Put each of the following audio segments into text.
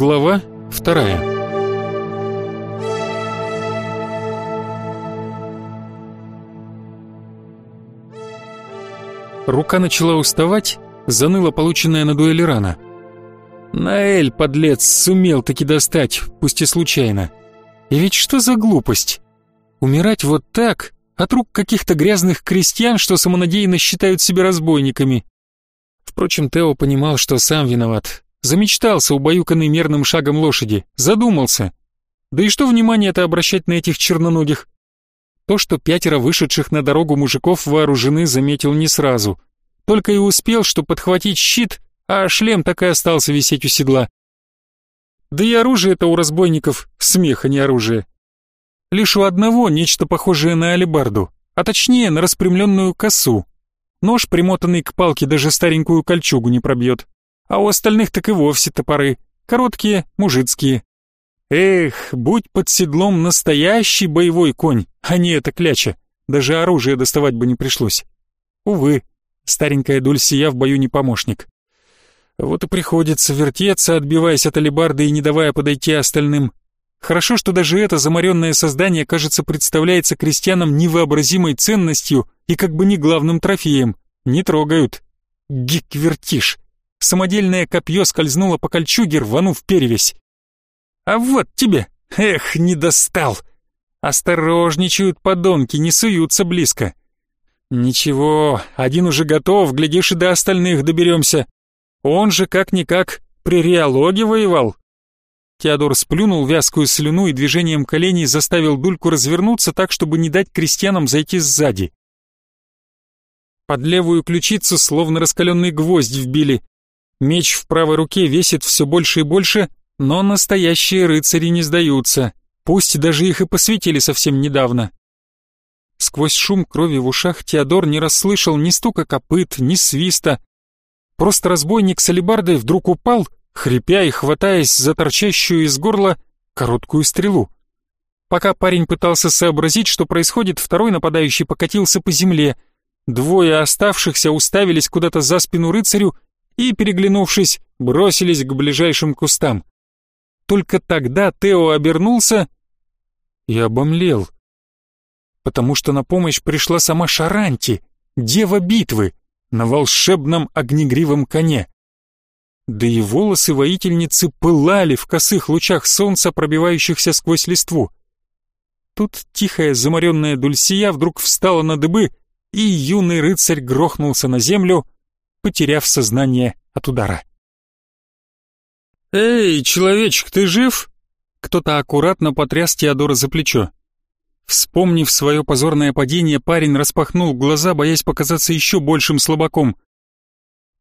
Глава вторая Рука начала уставать, заныла полученная на дуэли рана. Наэль, подлец, сумел таки достать, пусть и случайно. И ведь что за глупость? Умирать вот так, от рук каких-то грязных крестьян, что самонадеянно считают себя разбойниками. Впрочем, Тео понимал, что сам виноват. Замечтался, убаюканный мерным шагом лошади, задумался. Да и что внимание это обращать на этих черноногих? То, что пятеро вышедших на дорогу мужиков вооружены, заметил не сразу. Только и успел, что подхватить щит, а шлем так и остался висеть у седла. Да и оружие это у разбойников смех, а не оружие. Лишь у одного нечто похожее на алебарду, а точнее на распрямленную косу. Нож, примотанный к палке, даже старенькую кольчугу не пробьет. А у остальных так и вовсе топоры. Короткие, мужицкие. Эх, будь под седлом настоящий боевой конь, а не эта кляча. Даже оружие доставать бы не пришлось. Увы, старенькая Дульсия в бою не помощник. Вот и приходится вертеться, отбиваясь от алебарды и не давая подойти остальным. Хорошо, что даже это заморенное создание, кажется, представляется крестьянам невообразимой ценностью и как бы не главным трофеем. Не трогают. Гик-вертиш. Самодельное копье скользнуло по кольчуге, рванув перевесь. «А вот тебе! Эх, не достал!» Осторожничают подонки, не суются близко. Ничего, один уже готов, глядишь и до остальных доберемся. Он же как-никак при реологе воевал. Теодор сплюнул вязкую слюну и движением коленей заставил Дульку развернуться так, чтобы не дать крестьянам зайти сзади. Под левую ключицу словно раскаленный гвоздь вбили. Меч в правой руке весит все больше и больше, но настоящие рыцари не сдаются, пусть даже их и посвятили совсем недавно. Сквозь шум крови в ушах Теодор не расслышал ни стука копыт, ни свиста. Просто разбойник с алебардой вдруг упал — хрипя и хватаясь за торчащую из горла короткую стрелу. Пока парень пытался сообразить, что происходит, второй нападающий покатился по земле. Двое оставшихся уставились куда-то за спину рыцарю и, переглянувшись, бросились к ближайшим кустам. Только тогда Тео обернулся и обомлел, потому что на помощь пришла сама Шаранти, дева битвы, на волшебном огнегривом коне да и волосы воительницы пылали в косых лучах солнца, пробивающихся сквозь листву. Тут тихая заморенная Дульсия вдруг встала на дыбы, и юный рыцарь грохнулся на землю, потеряв сознание от удара. «Эй, человечек, ты жив?» Кто-то аккуратно потряс Теодора за плечо. Вспомнив свое позорное падение, парень распахнул глаза, боясь показаться еще большим слабаком.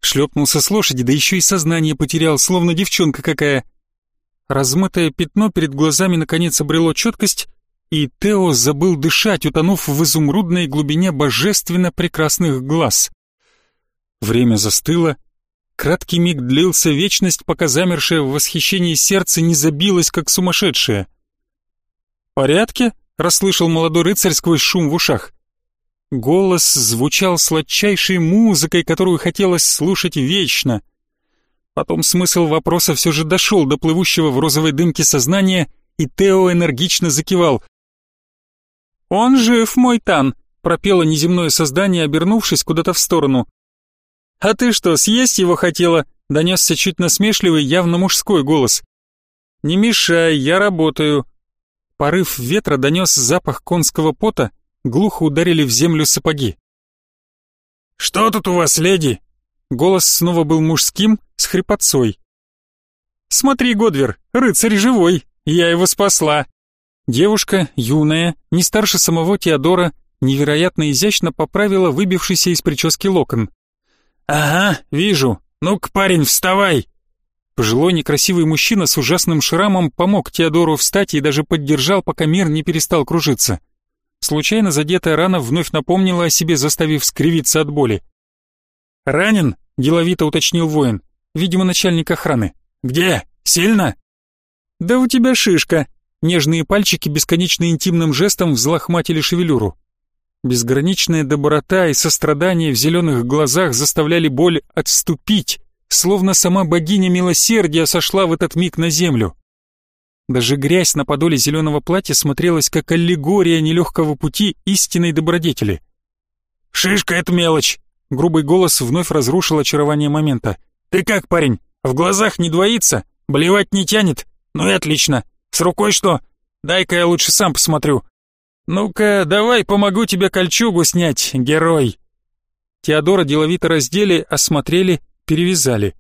Шлепнулся с лошади, да еще и сознание потерял, словно девчонка какая. Размытое пятно перед глазами наконец обрело четкость, и Тео забыл дышать, утонув в изумрудной глубине божественно прекрасных глаз. Время застыло, краткий миг длился вечность, пока замершее в восхищении сердце не забилось, как сумасшедшее. «Порядке?» — расслышал молодой рыцарь сквозь шум в ушах. Голос звучал сладчайшей музыкой, которую хотелось слушать вечно. Потом смысл вопроса все же дошел до плывущего в розовой дымке сознания, и Тео энергично закивал. «Он жив, мой Тан!» — пропело неземное создание, обернувшись куда-то в сторону. «А ты что, съесть его хотела?» — донесся чуть насмешливый, явно мужской голос. «Не мешай, я работаю». Порыв ветра донес запах конского пота, глухо ударили в землю сапоги. «Что тут у вас, леди?» Голос снова был мужским, с хрипотцой. «Смотри, Годвер, рыцарь живой, я его спасла!» Девушка, юная, не старше самого Теодора, невероятно изящно поправила выбившийся из прически локон. «Ага, вижу. Ну-ка, парень, вставай!» Пожилой некрасивый мужчина с ужасным шрамом помог Теодору встать и даже поддержал, пока мир не перестал кружиться. Случайно задетая рана вновь напомнила о себе, заставив скривиться от боли. «Ранен?» — деловито уточнил воин. Видимо, начальник охраны. «Где? Сильно?» «Да у тебя шишка!» Нежные пальчики бесконечно интимным жестом взлохматили шевелюру. Безграничная доброта и сострадание в зеленых глазах заставляли боль отступить, словно сама богиня милосердия сошла в этот миг на землю. Даже грязь на подоле зеленого платья смотрелась как аллегория нелегкого пути истинной добродетели. «Шишка — это мелочь!» — грубый голос вновь разрушил очарование момента. «Ты как, парень, в глазах не двоится? Блевать не тянет? Ну и отлично. С рукой что? Дай-ка я лучше сам посмотрю. Ну-ка, давай помогу тебе кольчугу снять, герой!» Теодора деловито раздели, осмотрели, перевязали.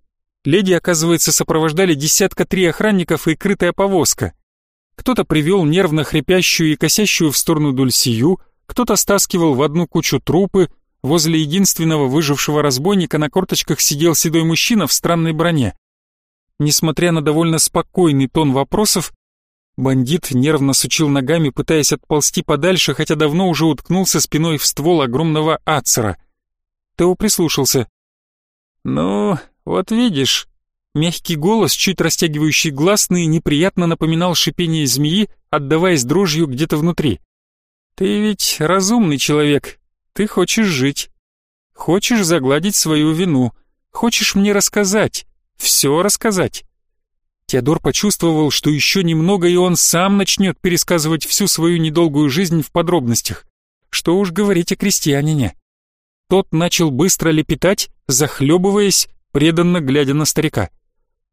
Леди, оказывается, сопровождали десятка три охранников и крытая повозка. Кто-то привел нервно хрипящую и косящую в сторону Дульсию, кто-то стаскивал в одну кучу трупы, возле единственного выжившего разбойника на корточках сидел седой мужчина в странной броне. Несмотря на довольно спокойный тон вопросов, бандит нервно сучил ногами, пытаясь отползти подальше, хотя давно уже уткнулся спиной в ствол огромного ацера. Тео прислушался. «Ну, «Вот видишь». Мягкий голос, чуть растягивающий гласные, неприятно напоминал шипение змеи, отдаваясь дрожью где-то внутри. «Ты ведь разумный человек. Ты хочешь жить. Хочешь загладить свою вину. Хочешь мне рассказать. Все рассказать». Теодор почувствовал, что еще немного, и он сам начнет пересказывать всю свою недолгую жизнь в подробностях. Что уж говорить о крестьянине. Тот начал быстро лепетать, захлебываясь, преданно глядя на старика.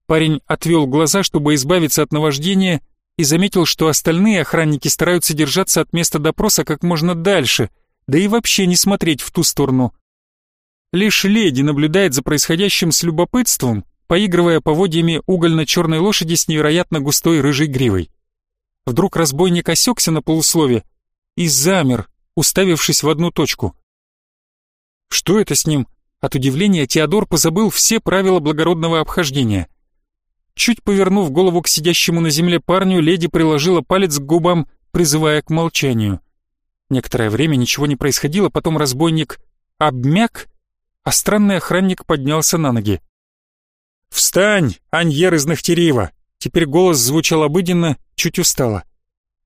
Парень отвел глаза, чтобы избавиться от наваждения, и заметил, что остальные охранники стараются держаться от места допроса как можно дальше, да и вообще не смотреть в ту сторону. Лишь леди наблюдает за происходящим с любопытством, поигрывая поводьями угольно-черной лошади с невероятно густой рыжей гривой. Вдруг разбойник осекся на полуслове и замер, уставившись в одну точку. Что это с ним? От удивления Теодор позабыл все правила благородного обхождения. Чуть повернув голову к сидящему на земле парню, леди приложила палец к губам, призывая к молчанию. Некоторое время ничего не происходило, потом разбойник обмяк, а странный охранник поднялся на ноги. «Встань, Аньер из Нахтериева!» Теперь голос звучал обыденно, чуть устало.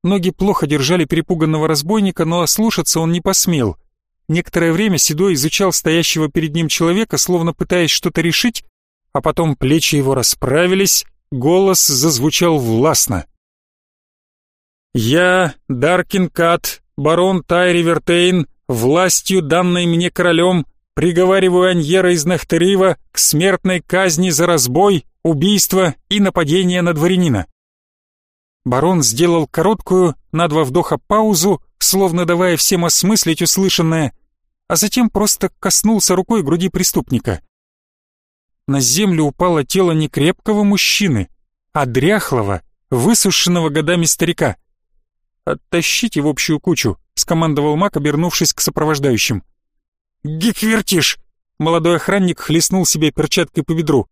Ноги плохо держали перепуганного разбойника, но ослушаться он не посмел — Некоторое время Седой изучал стоящего перед ним человека, словно пытаясь что-то решить, а потом плечи его расправились, голос зазвучал властно. «Я, Даркин Кат, барон Тайри Вертейн, властью, данной мне королем, приговариваю Аньера из Нахтерива к смертной казни за разбой, убийство и нападение на дворянина». Барон сделал короткую, на два вдоха паузу, словно давая всем осмыслить услышанное, а затем просто коснулся рукой груди преступника. На землю упало тело не крепкого мужчины, а дряхлого, высушенного годами старика. «Оттащите в общую кучу», — скомандовал маг, обернувшись к сопровождающим. «Гиквертиш!» — молодой охранник хлестнул себе перчаткой по бедру.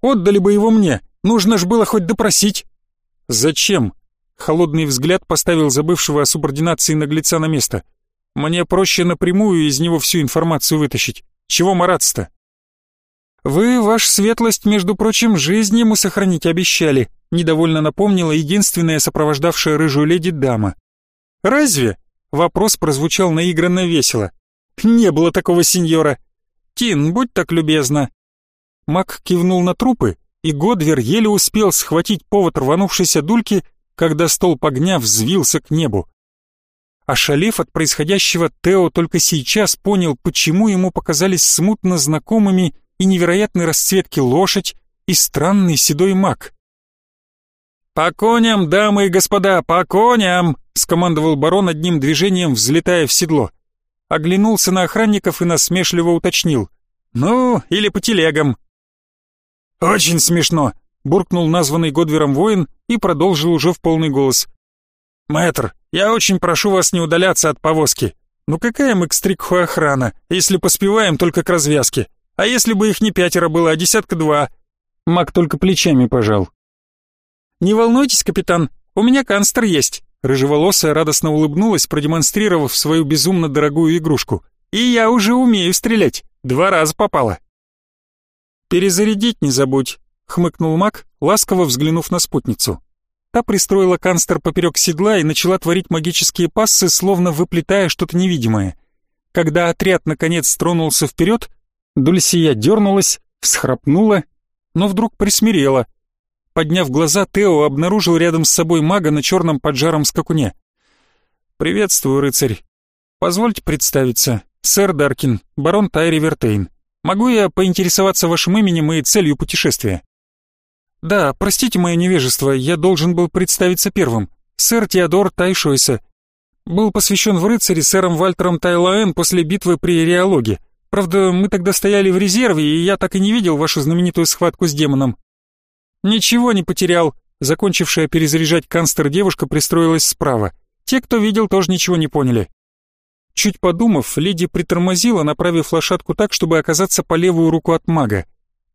«Отдали бы его мне, нужно ж было хоть допросить». «Зачем?» — холодный взгляд поставил забывшего о субординации наглеца на место. Мне проще напрямую из него всю информацию вытащить. Чего мараться-то? Вы, ваша светлость, между прочим, жизнь ему сохранить обещали, недовольно напомнила единственная сопровождавшая рыжую леди дама. Разве? Вопрос прозвучал наигранно весело. Не было такого сеньора. Тин, будь так любезна. Мак кивнул на трупы, и Годвер еле успел схватить повод рванувшейся дульки, когда столб огня взвился к небу. Ошалев от происходящего, Тео только сейчас понял, почему ему показались смутно знакомыми и невероятной расцветки лошадь и странный седой маг. «По коням, дамы и господа, по коням!» — скомандовал барон одним движением, взлетая в седло. Оглянулся на охранников и насмешливо уточнил. «Ну, или по телегам». «Очень смешно», — буркнул названный Годвером воин и продолжил уже в полный голос. «Мэтр, я очень прошу вас не удаляться от повозки. Ну какая мы к стрикху охрана, если поспеваем только к развязке? А если бы их не пятеро было, а десятка два?» Мак только плечами пожал. «Не волнуйтесь, капитан, у меня канстер есть». Рыжеволосая радостно улыбнулась, продемонстрировав свою безумно дорогую игрушку. «И я уже умею стрелять. Два раза попала». «Перезарядить не забудь», — хмыкнул Мак, ласково взглянув на спутницу. Та пристроила канстер поперек седла и начала творить магические пассы, словно выплетая что-то невидимое. Когда отряд наконец тронулся вперед, Дульсия дернулась, всхрапнула, но вдруг присмирела. Подняв глаза, Тео обнаружил рядом с собой мага на черном поджаром скакуне. «Приветствую, рыцарь. Позвольте представиться. Сэр Даркин, барон Тайри Вертейн. Могу я поинтересоваться вашим именем и целью путешествия?» «Да, простите мое невежество, я должен был представиться первым. Сэр Теодор Тайшойса. Был посвящен в рыцаре сэром Вальтером Тайлаэн после битвы при Реологе. Правда, мы тогда стояли в резерве, и я так и не видел вашу знаменитую схватку с демоном». «Ничего не потерял», закончившая перезаряжать канстер девушка пристроилась справа. Те, кто видел, тоже ничего не поняли. Чуть подумав, леди притормозила, направив лошадку так, чтобы оказаться по левую руку от мага.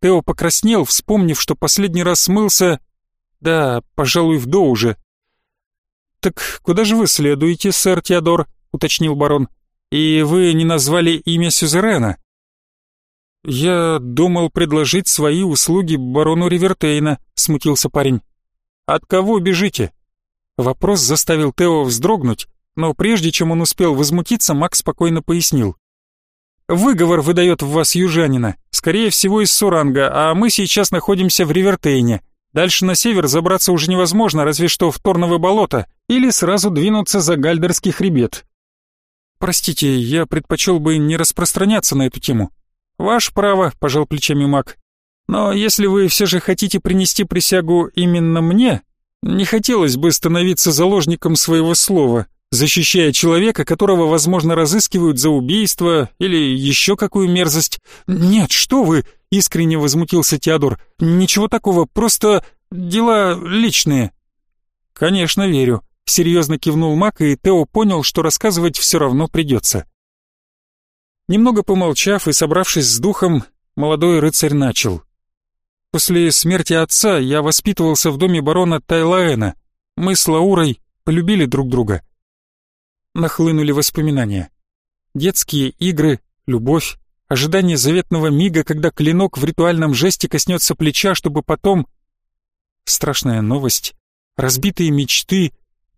Тео покраснел, вспомнив, что последний раз смылся... Да, пожалуй, в до уже. «Так куда же вы следуете, сэр Теодор?» — уточнил барон. «И вы не назвали имя Сюзерена?» «Я думал предложить свои услуги барону Ривертейна», — смутился парень. «От кого бежите?» Вопрос заставил Тео вздрогнуть, но прежде чем он успел возмутиться, Макс спокойно пояснил. «Выговор выдает в вас южанина, скорее всего из Суранга, а мы сейчас находимся в Ривертейне. Дальше на север забраться уже невозможно, разве что в Торновое болото, или сразу двинуться за Гальдерский хребет». «Простите, я предпочел бы не распространяться на эту тему». «Ваше право», — пожал плечами маг. «Но если вы все же хотите принести присягу именно мне, не хотелось бы становиться заложником своего слова защищая человека, которого, возможно, разыскивают за убийство или еще какую мерзость. Нет, что вы, искренне возмутился Теодор. Ничего такого, просто дела личные. Конечно, верю, серьезно кивнул Мак, и Тео понял, что рассказывать все равно придется. Немного помолчав и собравшись с духом, молодой рыцарь начал. После смерти отца я воспитывался в доме барона Тайлаэна. Мы с Лаурой полюбили друг друга нахлынули воспоминания. Детские игры, любовь, ожидание заветного мига, когда клинок в ритуальном жесте коснется плеча, чтобы потом... Страшная новость, разбитые мечты,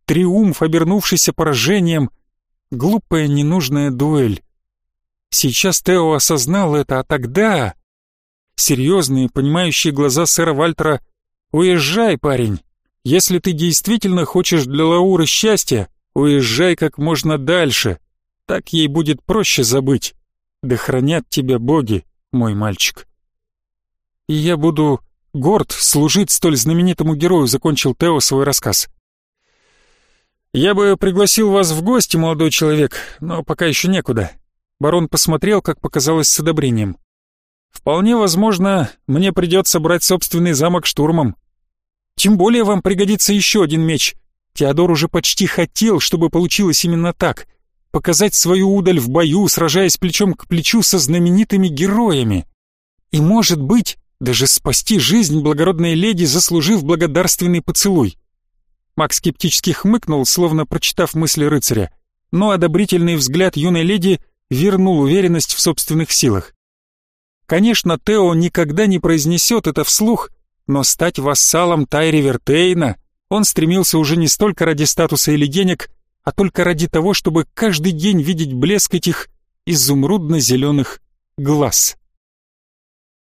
триумф, обернувшийся поражением, глупая ненужная дуэль. Сейчас Тео осознал это, а тогда... Серьезные, понимающие глаза сэра Вальтера «Уезжай, парень! Если ты действительно хочешь для Лауры счастья, Уезжай как можно дальше, так ей будет проще забыть. Да хранят тебя боги, мой мальчик. И я буду горд служить столь знаменитому герою, закончил Тео свой рассказ. Я бы пригласил вас в гости, молодой человек, но пока еще некуда. Барон посмотрел, как показалось, с одобрением. Вполне возможно, мне придется брать собственный замок штурмом. Тем более вам пригодится еще один меч — Теодор уже почти хотел, чтобы получилось именно так. Показать свою удаль в бою, сражаясь плечом к плечу со знаменитыми героями. И, может быть, даже спасти жизнь благородной леди, заслужив благодарственный поцелуй. Макс скептически хмыкнул, словно прочитав мысли рыцаря, но одобрительный взгляд юной леди вернул уверенность в собственных силах. Конечно, Тео никогда не произнесет это вслух, но стать вассалом Тайри Вертейна он стремился уже не столько ради статуса или денег, а только ради того, чтобы каждый день видеть блеск этих изумрудно-зеленых глаз.